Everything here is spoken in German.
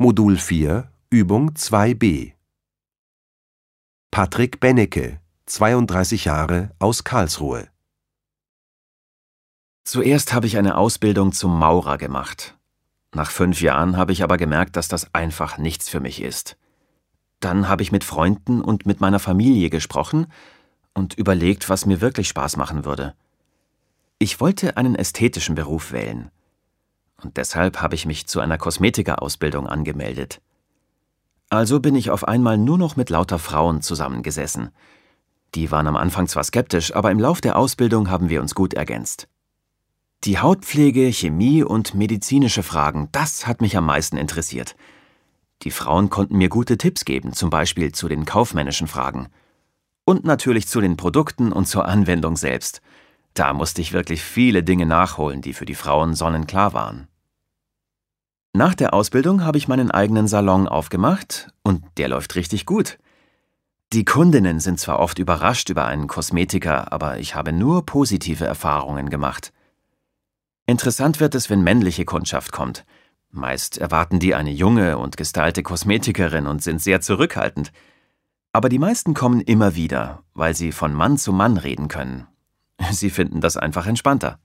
Modul 4, Übung 2b. Patrick Bennecke, 32 Jahre, aus Karlsruhe. Zuerst habe ich eine Ausbildung zum Maurer gemacht. Nach fünf Jahren habe ich aber gemerkt, dass das einfach nichts für mich ist. Dann habe ich mit Freunden und mit meiner Familie gesprochen und überlegt, was mir wirklich Spaß machen würde. Ich wollte einen ästhetischen Beruf wählen. Und deshalb habe ich mich zu einer Kosmetikerausbildung angemeldet. Also bin ich auf einmal nur noch mit lauter Frauen zusammengesessen. Die waren am Anfang zwar skeptisch, aber im Lauf der Ausbildung haben wir uns gut ergänzt. Die Hautpflege, Chemie und medizinische Fragen, das hat mich am meisten interessiert. Die Frauen konnten mir gute Tipps geben, zum Beispiel zu den kaufmännischen Fragen. Und natürlich zu den Produkten und zur Anwendung selbst. Da musste ich wirklich viele Dinge nachholen, die für die Frauen sonnenklar waren. Nach der Ausbildung habe ich meinen eigenen Salon aufgemacht und der läuft richtig gut. Die Kundinnen sind zwar oft überrascht über einen Kosmetiker, aber ich habe nur positive Erfahrungen gemacht. Interessant wird es, wenn männliche Kundschaft kommt. Meist erwarten die eine junge und gestylte Kosmetikerin und sind sehr zurückhaltend. Aber die meisten kommen immer wieder, weil sie von Mann zu Mann reden können. Sie finden das einfach entspannter.